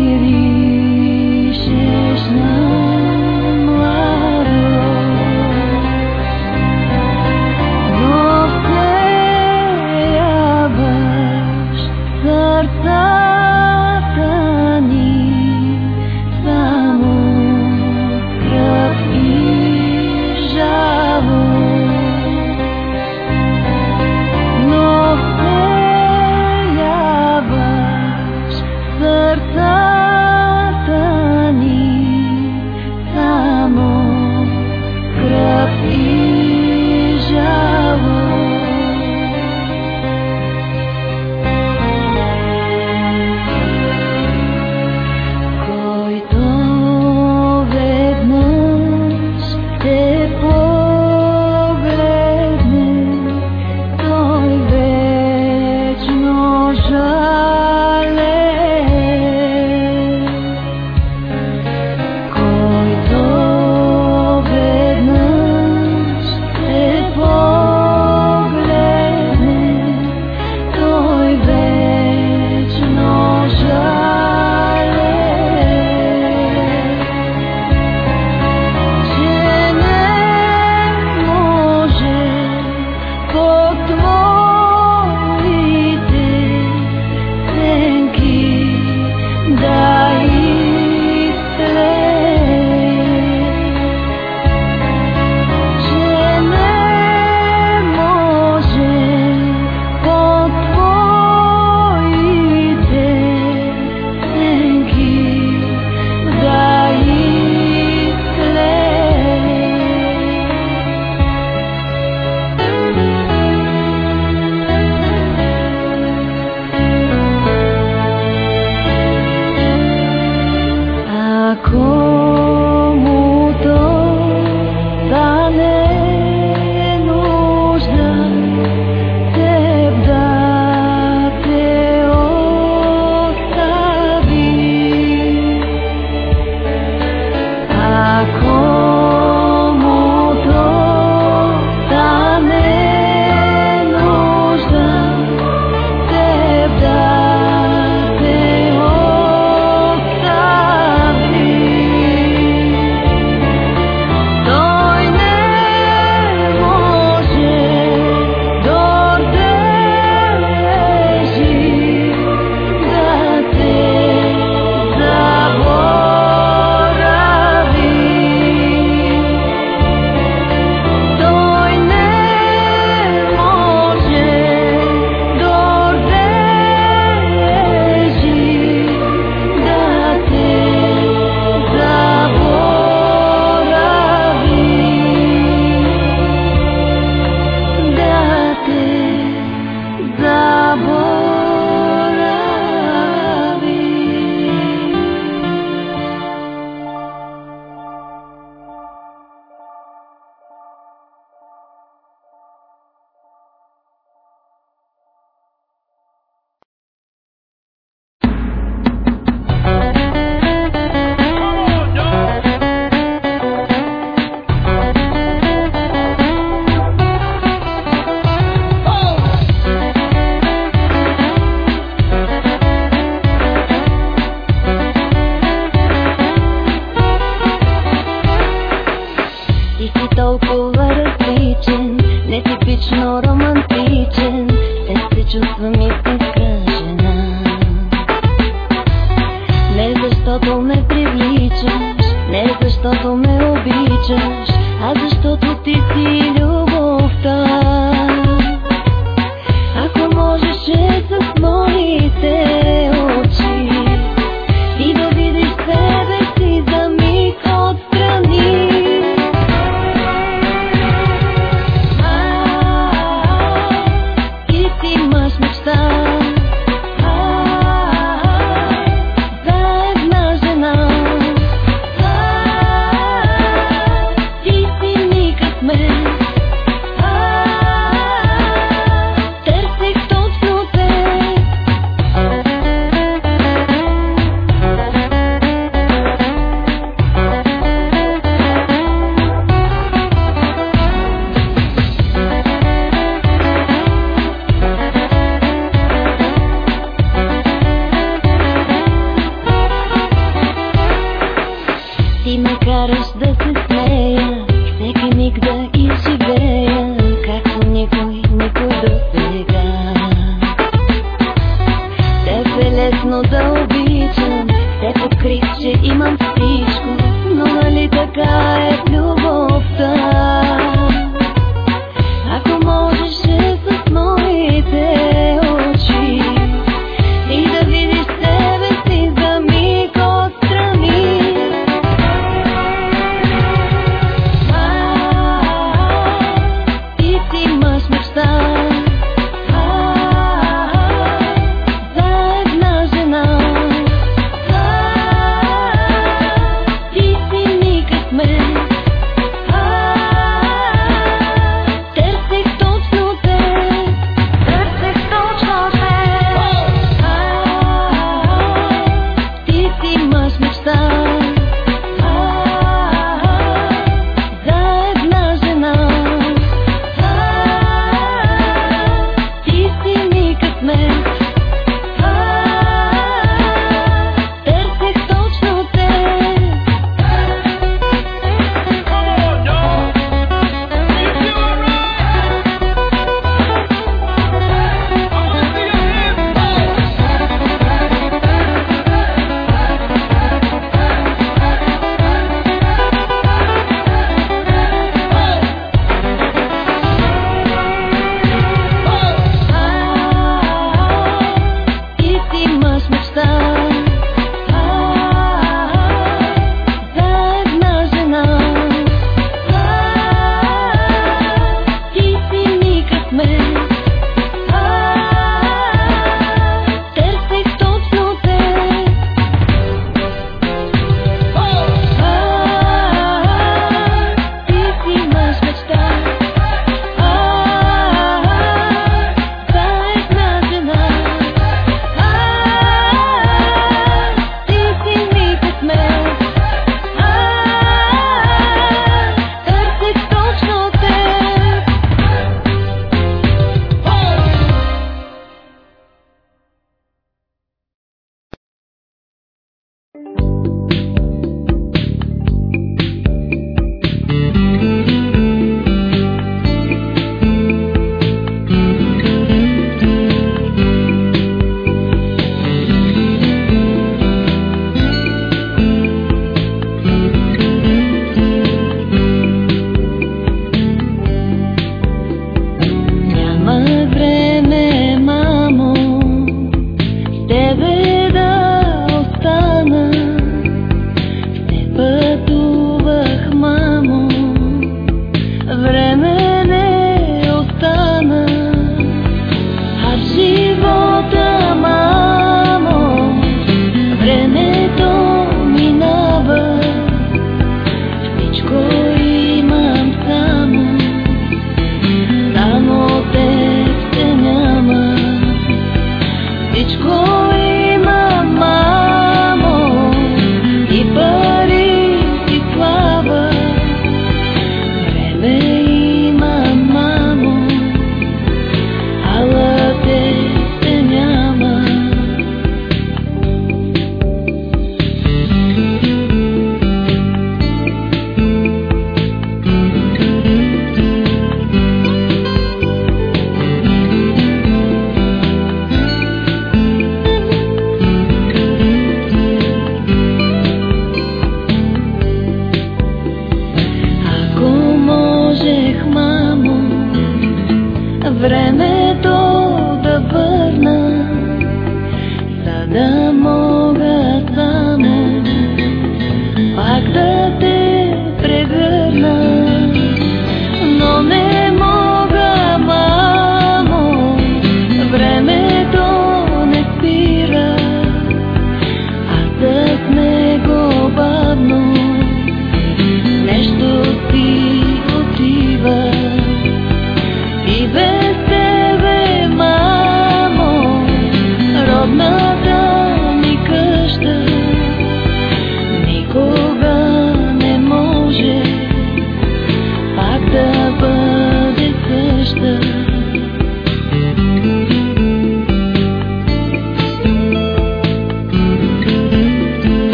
Spirit.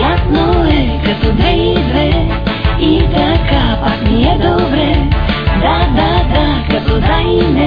Ясно е, като и две, и така. Е да, да, да, като да и.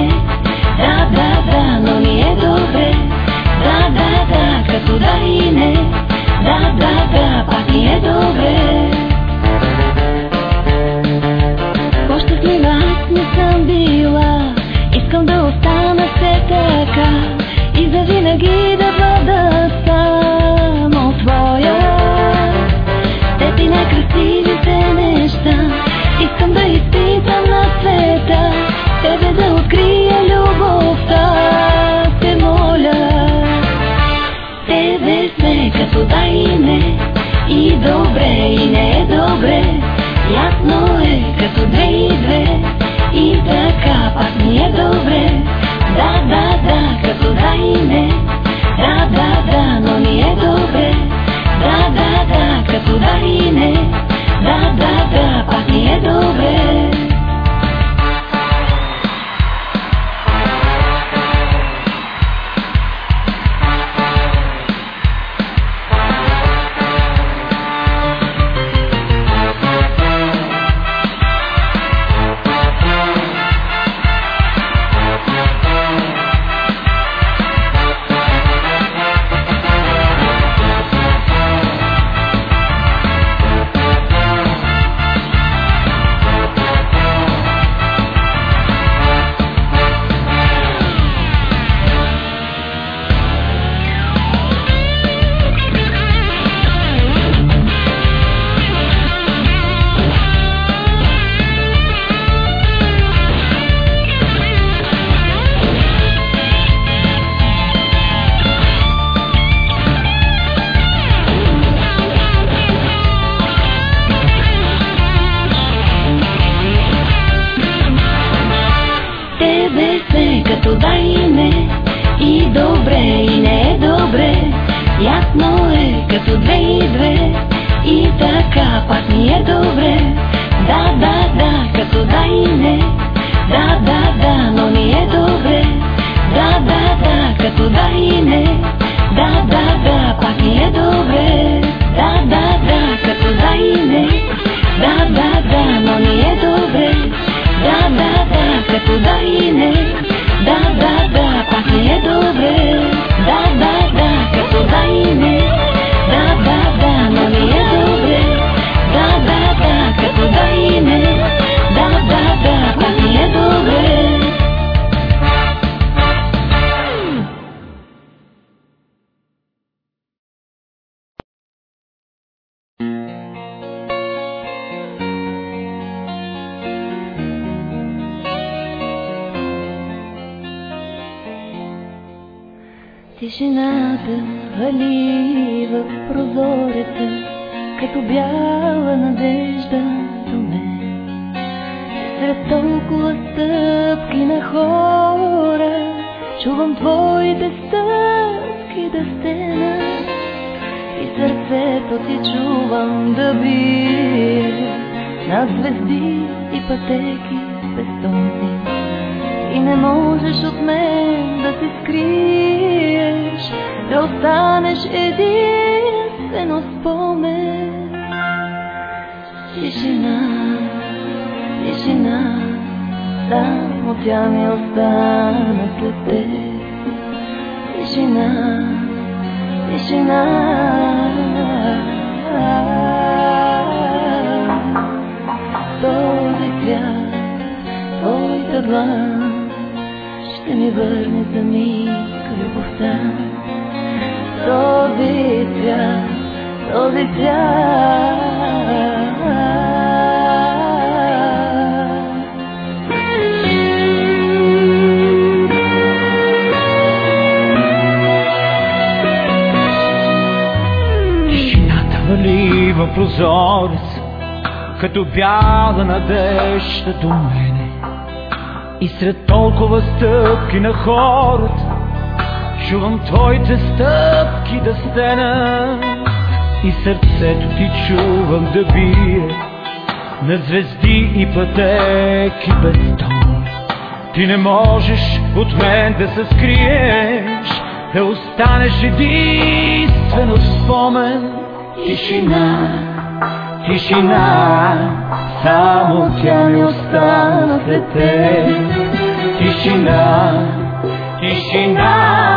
добре, ясно е, като две и две. И така пак ми е добре, да, да, да, като да и не. Да, да, да, но ми е добре, да, да, да, като да и не. Да, да, да, пак ми е добре. жена. Този свят, твоята длан, ще ми върне за миг любовта. Този свят, този свят, на като бяла надежда до мене. И сред толкова стъпки на хората, чувам твоите стъпки да стена. И сърцето ти чувам да бие на звезди и пътеки без тон. Ти не можеш от мен да се скриеш, да останеш единствено спомен тишина, тишина, само тя ми остана след теб. Тишина, тишина,